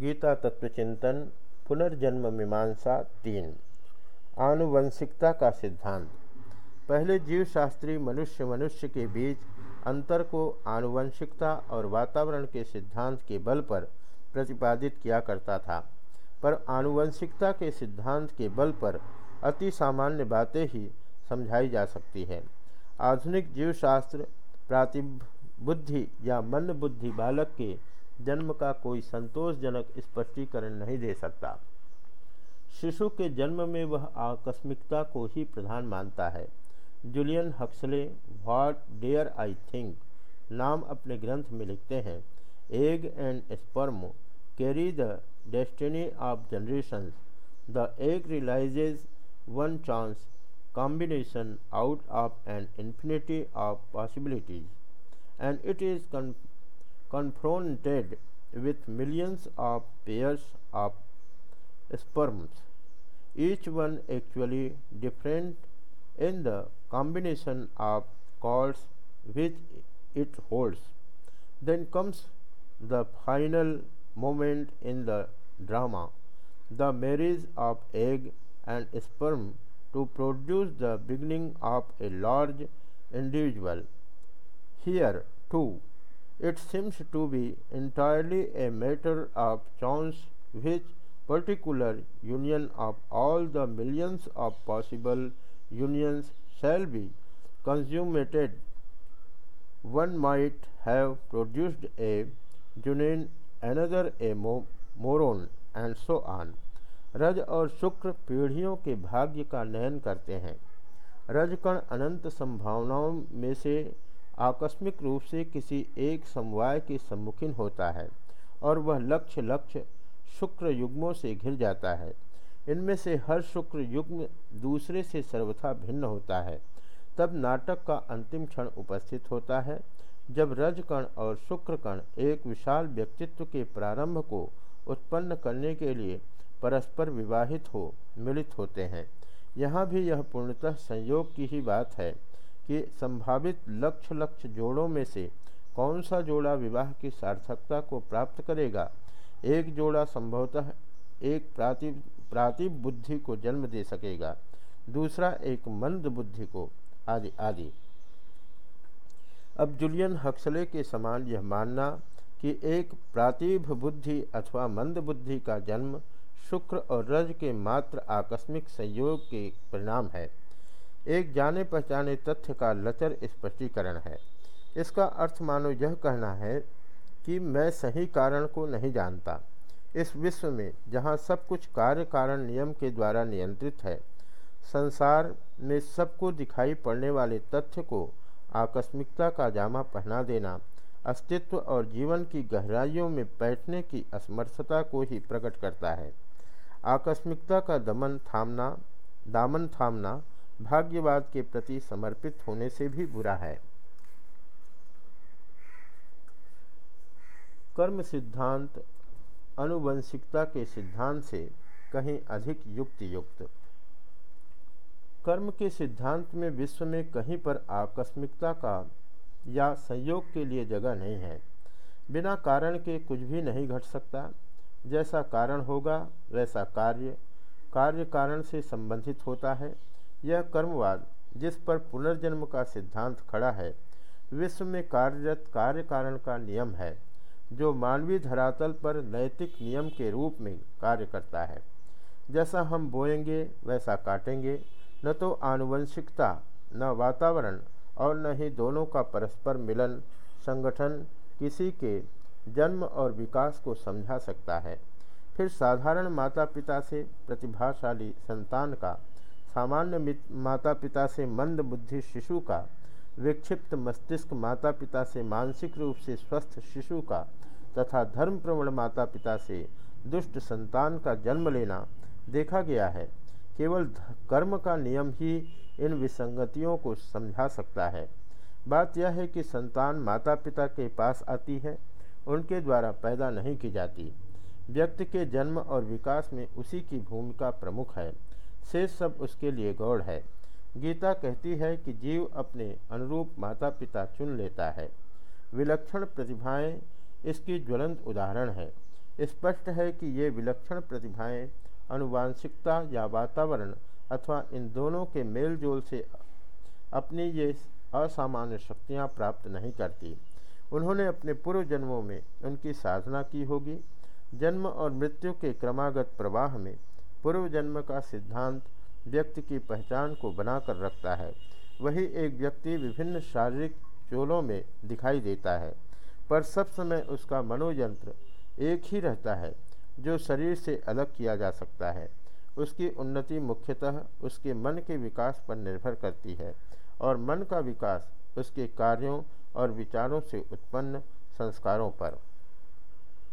गीता तत्वचिंतन पुनर्जन्म मीमांसा तीन। आनुवंशिकता का सिद्धांत। पहले जीवशास्त्री मनुष्य मनुष्य के बीच अंतर को आनुवंशिकता और वातावरण के सिद्धांत के बल पर प्रतिपादित किया करता था। पर आनुवंशिकता के सिद्धांत के बल पर अति सामान्य बातें ही समझाई जा सकती है। आधुनिक जीवशास्त्र प्रातिबुद्धि या मन बुद्धि बालक के जन्म का कोई संतोषजनक स्पष्टीकरण नहीं दे सकता। शिशु के जन्म में वह आकस्मिकता को ही प्रधान मानता है। Julian Huxley what dare I think नाम अपने ग्रंथ में लिखते हैं। Egg and sperm carry the destiny of generations the egg realizes one chance out of an infinity of possibilities, and it is con confronted with millions of pairs of sperms, each one actually different in the combination of chords which it holds. Then comes the final moment in the drama, the marriage of egg and sperm to produce the beginning of a large individual. Here, too, it seems to be entirely a matter of chance which particular union of all the millions of possible unions shall be consummated. One might have produced a Junin, another a moron, and so on. रज और शुक्र पीढ़ियों के भाग्य का नयन करते हैं रजकण अनंत संभावनाओं में से आकस्मिक रूप से किसी एक समवाय के सम्मुखीन होता है और वह लक्ष्य लक्ष्य शुक्र युग्मों से घिर जाता है। इनमें से हर शुक्र युग्म दूसरे से सर्वथा भिन्न होता है। तब नाटक का अंतिम क्षण उपस्थित होता है, जब रजकण और शुक्रकण एक विशाल व्यक्तित्व के प्रारंभ को उत्पन्न करने के लिए परस्पर विवाहित हो, मिलित होते हैं। यहाँ भी यह पूर्णतः संयोग की ही बात है। कि संभावित लक्ष्य लक्ष्य जोड़ों में से कौन सा जोड़ा विवाह की सार्थकता को प्राप्त करेगा? एक जोड़ा संभवतः एक प्राति प्रातिब बुद्धि को जन्म दे सकेगा। दूसरा, एक मंद बुद्धि को। आदि आदि। अब जुलियन हक्सले के समान यह मानना कि एक प्रातिभ बुद्धि अथवा मंद बुद्धि का जन्म शुक्र और रज के मात्र आकस्मिक संयोग के परिणाम है। एक जाने पहचाने तथ्य का लचर स्पष्टीकरण है। इसका अर्थ मानो यह कहना है कि मैं सही कारण को नहीं जानता। इस विश्व में जहाँ सब कुछ कार्य कारण नियम के द्वारा नियंत्रित है, संसार में सबको दिखाई पड़ने वाले तथ्य को आकस्मिकता का जामा पहना देना, अस्तित्व और जीवन की गहराइयों में बैठने की असमर्थता को ही प्रकट करता है। आकस्मिकता का दमन थामना, दामन थामना भाग्यवाद के प्रति समर्पित होने से भी बुरा है। कर्म सिद्धांत अनुवंशिकता के सिद्धांत से कहीं अधिक युक्त युक्त कर्म के सिद्धांत में विश्व में कहीं पर आकस्मिकता का या संयोग के लिए जगह नहीं है। बिना कारण के कुछ भी नहीं घट सकता। जैसा कारण होगा, वैसा कार्य कार्य कारण से संबंधित होता है। यह कर्मवाद जिस पर पुनर्जन्म का सिद्धांत खड़ा है, विश्व में कार्यरत कार्य कारण का नियम है, जो मानवीय धरातल पर नैतिक नियम के रूप में कार्य करता है। जैसा हम बोएँगे, वैसा काटेंगे, न तो आनुवंशिकता, न वातावरण और न ही दोनों का परस्पर मिलन संगठन किसी के जन्म और विकास को समझा सकता है। फिर साधारण माता पिता से प्रतिभाशाली संतान का सामान्य माता पिता से मंद बुद्धि शिशु का, विक्षिप्त मस्तिष्क माता पिता से मानसिक रूप से स्वस्थ शिशु का, तथा धर्म प्रवण माता पिता से दुष्ट संतान का जन्म लेना देखा गया है। केवल कर्म का नियम ही इन विसंगतियों को समझा सकता है। बात यह है कि संतान माता पिता के पास आती है, उनके द्वारा पैदा नहीं की जाती। व्यक्ति के जन्म और विकास में उसी की भूमिका प्रमुख है। शेष सब उसके लिए गौड़ है। गीता कहती है कि जीव अपने अनुरूप माता पिता चुन लेता है। विलक्षण प्रतिभाएँ इसकी ज्वलंत उदाहरण है। स्पष्ट है कि ये विलक्षण प्रतिभाएँ अनुवांशिकता या वातावरण अथवा इन दोनों के मेल जोल से अपनी ये असामान्य शक्तियाँ प्राप्त नहीं करती। उन्होंने अपने पूर्व जन्मों में उनकी साधना की होगी। जन्म और मृत्यु के क्रमागत प्रवाह में पूर्व जन्म का सिद्धांत व्यक्ति की पहचान को बनाकर रखता है। वही एक व्यक्ति विभिन्न शारीरिक चोलों में दिखाई देता है, पर सब समय उसका मनोयंत्र एक ही रहता है, जो शरीर से अलग किया जा सकता है। उसकी उन्नति मुख्यतः उसके मन के विकास पर निर्भर करती है, और मन का विकास उसके कार्यों और विचारों से उत्पन्न संस्कारों पर।